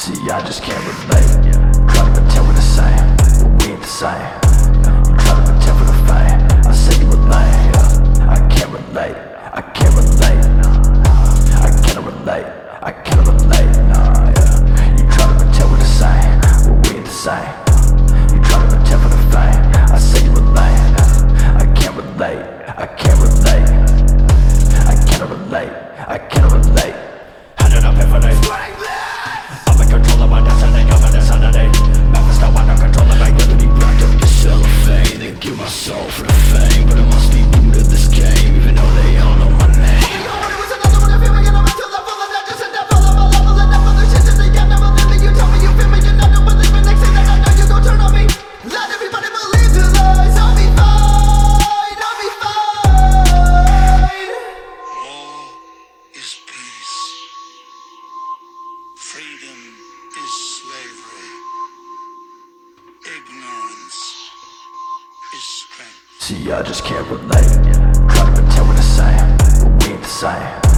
See, I just can't relate. Try to pretend we're the same, but we ain't the same. You try to pretend for the fame. I say you a lame. I can't relate. I can't relate. I can't relate. I can't relate. Nah, yeah. You try to pretend we're the same, but we ain't the same. You try to pretend for the fame. I say you a See, I just can't relate. Try to pretend we're the same, but we ain't the same.